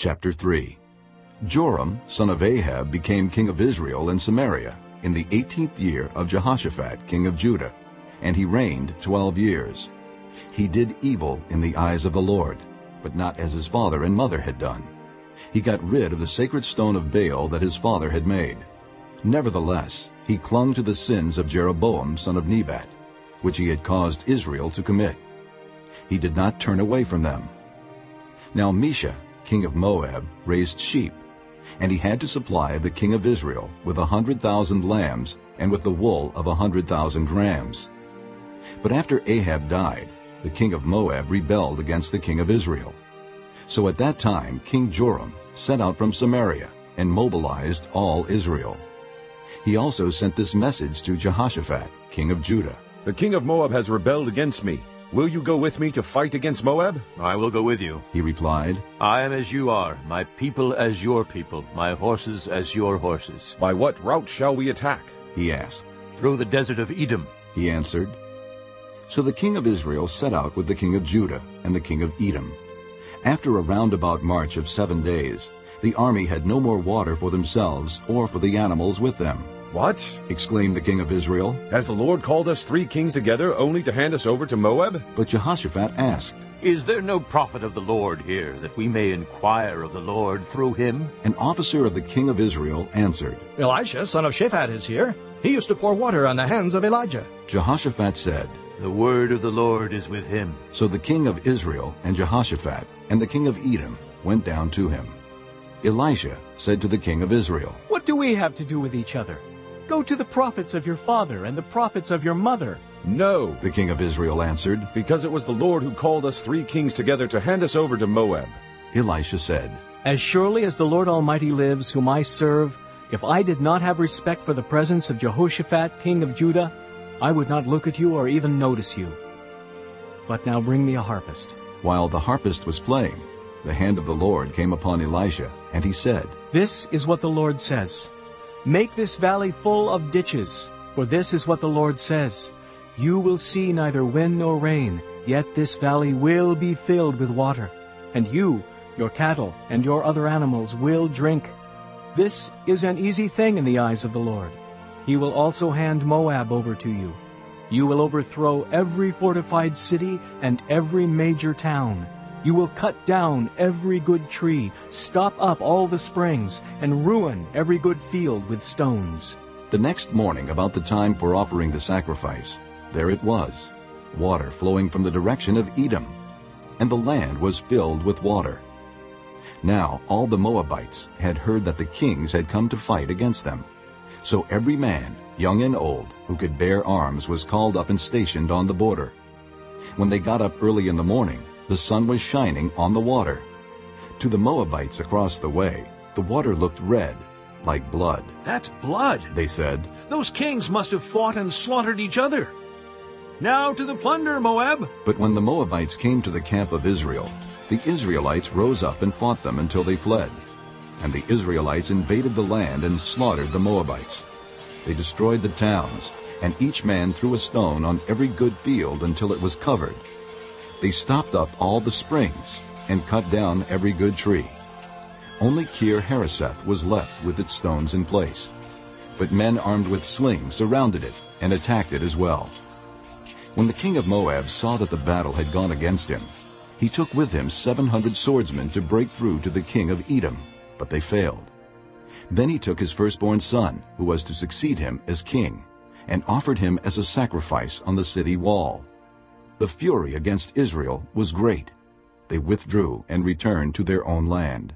Chapter 3 Joram, son of Ahab, became king of Israel in Samaria in the eighteenth year of Jehoshaphat, king of Judah, and he reigned twelve years. He did evil in the eyes of the Lord, but not as his father and mother had done. He got rid of the sacred stone of Baal that his father had made. Nevertheless, he clung to the sins of Jeroboam son of Nebat, which he had caused Israel to commit. He did not turn away from them. Now Mesha, king of Moab, raised sheep, and he had to supply the king of Israel with a hundred thousand lambs and with the wool of a hundred thousand rams. But after Ahab died, the king of Moab rebelled against the king of Israel. So at that time King Joram set out from Samaria and mobilized all Israel. He also sent this message to Jehoshaphat, king of Judah. The king of Moab has rebelled against me. Will you go with me to fight against Moab? I will go with you. He replied, I am as you are, my people as your people, my horses as your horses. By what route shall we attack? He asked. Through the desert of Edom. He answered. So the king of Israel set out with the king of Judah and the king of Edom. After a roundabout march of seven days, the army had no more water for themselves or for the animals with them. What? exclaimed the king of Israel. Has the Lord called us three kings together only to hand us over to Moab? But Jehoshaphat asked, Is there no prophet of the Lord here, that we may inquire of the Lord through him? An officer of the king of Israel answered, Elisha, son of Shaphat, is here. He used to pour water on the hands of Elijah. Jehoshaphat said, The word of the Lord is with him. So the king of Israel and Jehoshaphat and the king of Edom went down to him. Elisha said to the king of Israel, What do we have to do with each other? Go to the prophets of your father and the prophets of your mother. No, The king of Israel answered. because it was the Lord who called us three kings together to hand us over to Moab. Elisha said, As surely as the Lord Almighty lives, whom I serve, if I did not have respect for the presence of Jehoshaphat, king of Judah, I would not look at you or even notice you. But now bring me a harpist. While the harpist was playing, the hand of the Lord came upon Elisha, and he said, This is what the Lord says. Make this valley full of ditches, for this is what the Lord says. You will see neither wind nor rain, yet this valley will be filled with water. And you, your cattle, and your other animals will drink. This is an easy thing in the eyes of the Lord. He will also hand Moab over to you. You will overthrow every fortified city and every major town. You will cut down every good tree, stop up all the springs, and ruin every good field with stones. The next morning, about the time for offering the sacrifice, there it was, water flowing from the direction of Edom, and the land was filled with water. Now all the Moabites had heard that the kings had come to fight against them. So every man, young and old, who could bear arms was called up and stationed on the border. When they got up early in the morning, the sun was shining on the water. To the Moabites across the way, the water looked red, like blood. That's blood. They said, Those kings must have fought and slaughtered each other. Now to the plunder, Moab. But when the Moabites came to the camp of Israel, the Israelites rose up and fought them until they fled. And the Israelites invaded the land and slaughtered the Moabites. They destroyed the towns, and each man threw a stone on every good field until it was covered. They stopped up all the springs and cut down every good tree. Only Kir Hareseth was left with its stones in place. But men armed with slings surrounded it and attacked it as well. When the king of Moab saw that the battle had gone against him, he took with him 700 swordsmen to break through to the king of Edom, but they failed. Then he took his firstborn son, who was to succeed him as king, and offered him as a sacrifice on the city wall. The fury against Israel was great. They withdrew and returned to their own land.